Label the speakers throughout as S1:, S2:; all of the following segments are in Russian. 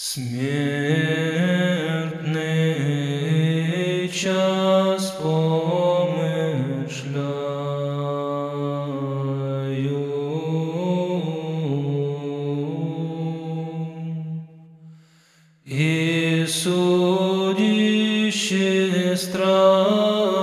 S1: Смертний час помишляю, і судище страшное,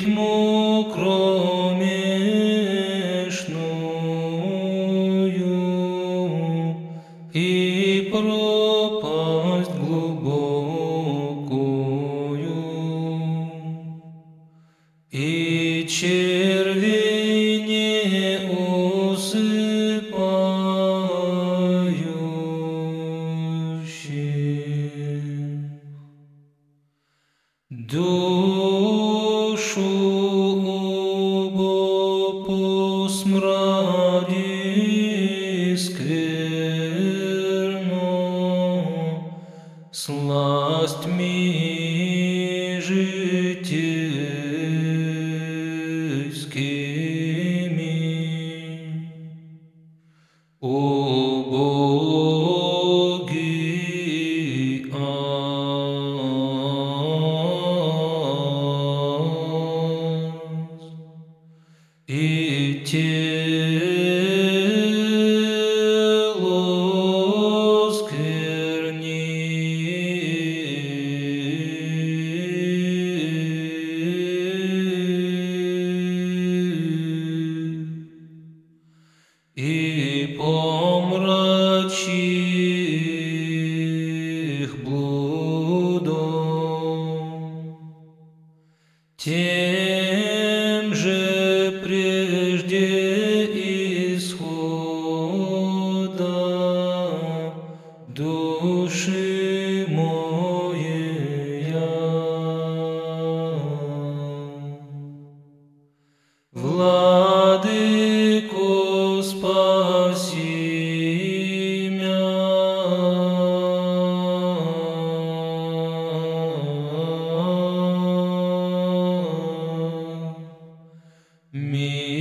S1: тьму кромешную, и пропасть глубокую, и черви не усыпающих. Сластьми житейскими. Убогий ас, и тело и помрачи их блудом. Те Me.